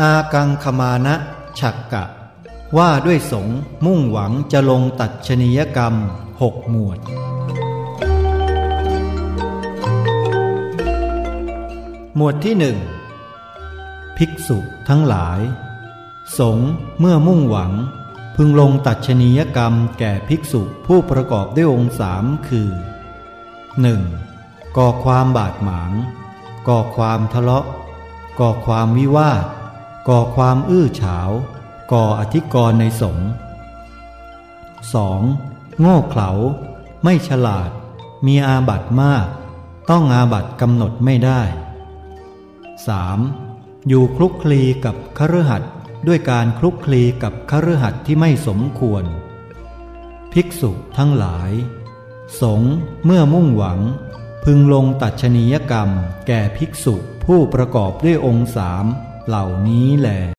อากังคมานะฉักกะ ว่าด้วยสงมุ่งหวังจะลงตัดชนียกรรมหกหมวด หมวดที่หนึ่งภิกษุทั้งหลาย สงเมื่อมุ่งหวัง พึงลงตัดชนียกรรมแก่ภิกษุผู้ประกอบด้วยองค์สามคือ 1. ก่อความบาดหมาง ก่อความทะเลาะ ก่อความวิวาท ก่อความอื้อฉาว ก่ออธิกรณ์ในสงฆ์ 2. โง่เขลา ไม่ฉลาด มีอาบัตมาก ต้องอาบัตกำหนดไม่ได้ 3. อยู่คลุกคลีกับคฤหัสถ์ด้วยการคลุกคลีกับคฤหัสถ์ที่ไม่สมควร ภิกษุทั้งหลาย สงฆ์เมื่อมุ่งหวัง พึงลงตัดชนียกรรมแก่ภิกษุผู้ประกอบด้วยองค์สามเหล่านี้แหล